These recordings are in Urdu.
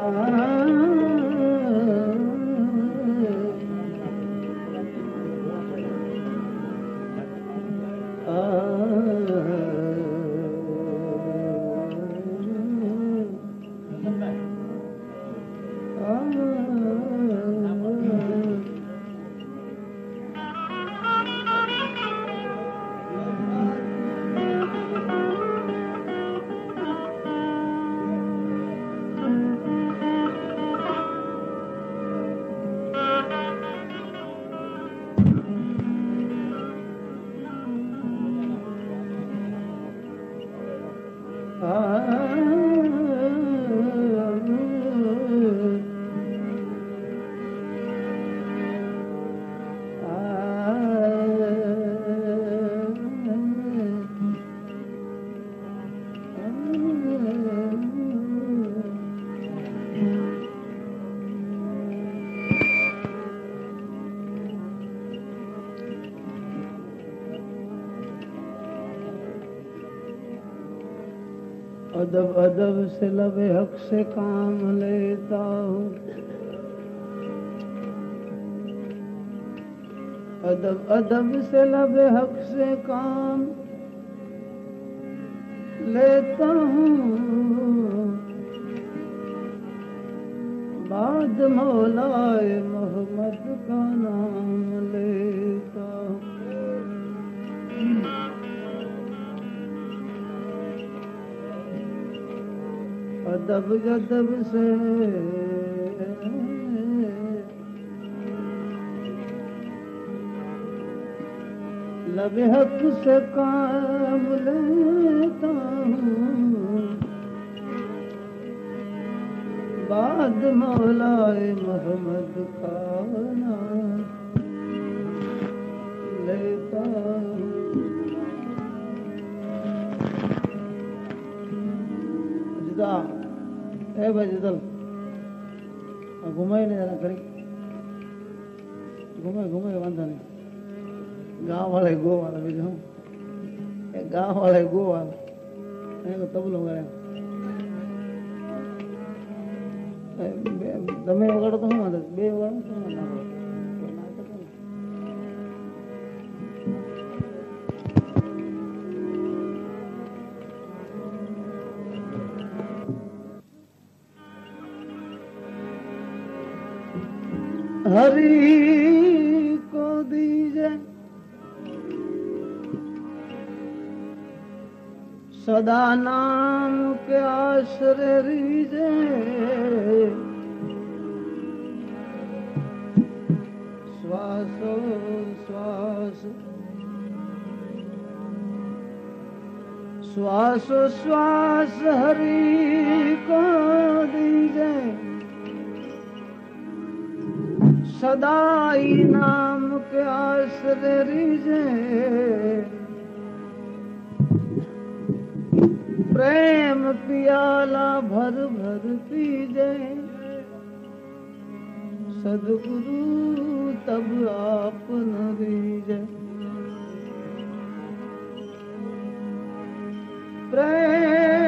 Oh, ادب ادب سے لب حق سے کام لیتا ہوں۔ ادب ادب سے لب حق سے کام لیتا ہوں۔ بعد مولائے محمد کا نام لیتا ادب ادب سے۔ لب حق سے کام لیتا ہوں۔ بعد مولائے محمد کا نام۔ એ ભાઈ ચલ ઘુમાવીને જરા કરી ઘુમાય ઘુમાય, વાંધો નહીં. ગામ વાળે ગો વાળે બીજું એ ગામ વાળે ગો વાળે એને તબલો વગાડે તમે વગાડો તો શું વાંધો? બે વગાડો શું વાંધો? بیجے سدا نام پیاس ریجے۔ سواسو سواس۔ سواسو سواس ہری کو دیجے۔ سدائی نام پیاس ریجے پریم پیالا بھر بھر پیجے۔ سدگرو تب آپ نیجے پریم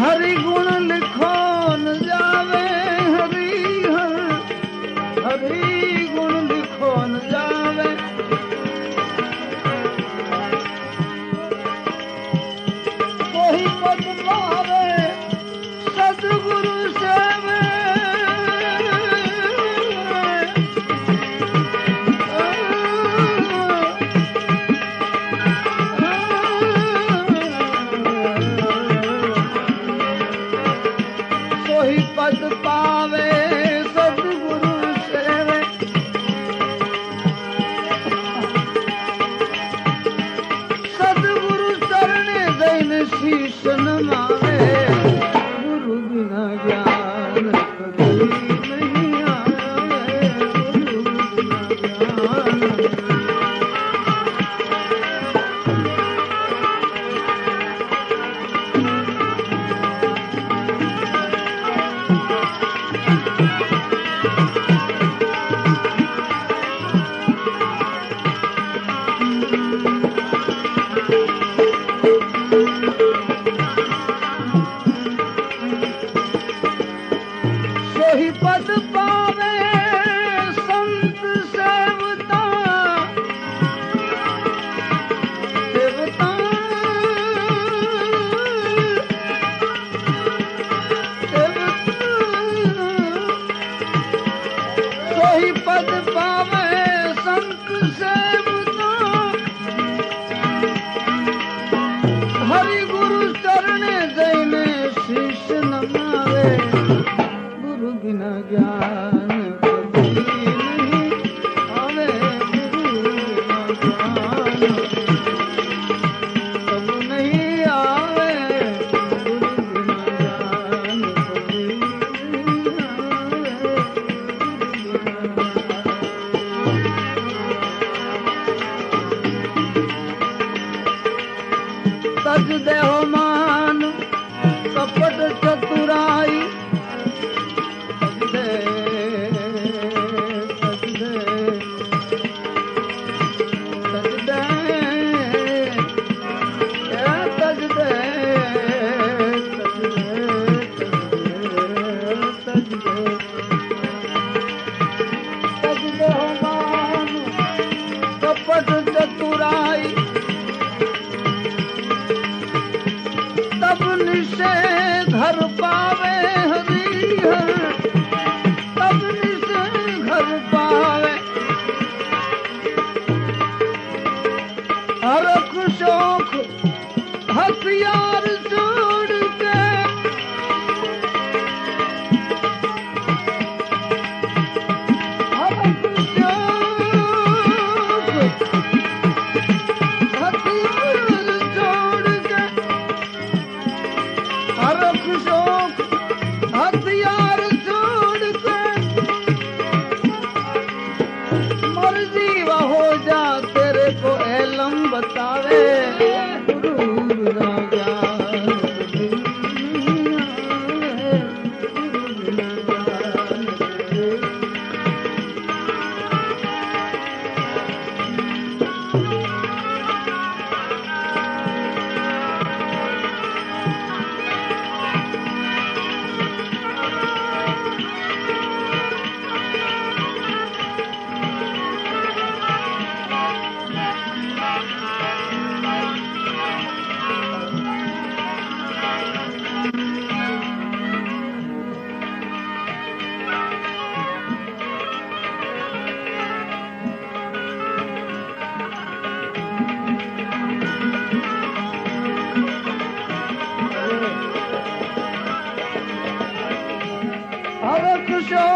ہری گن لکھو Rocío!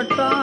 说。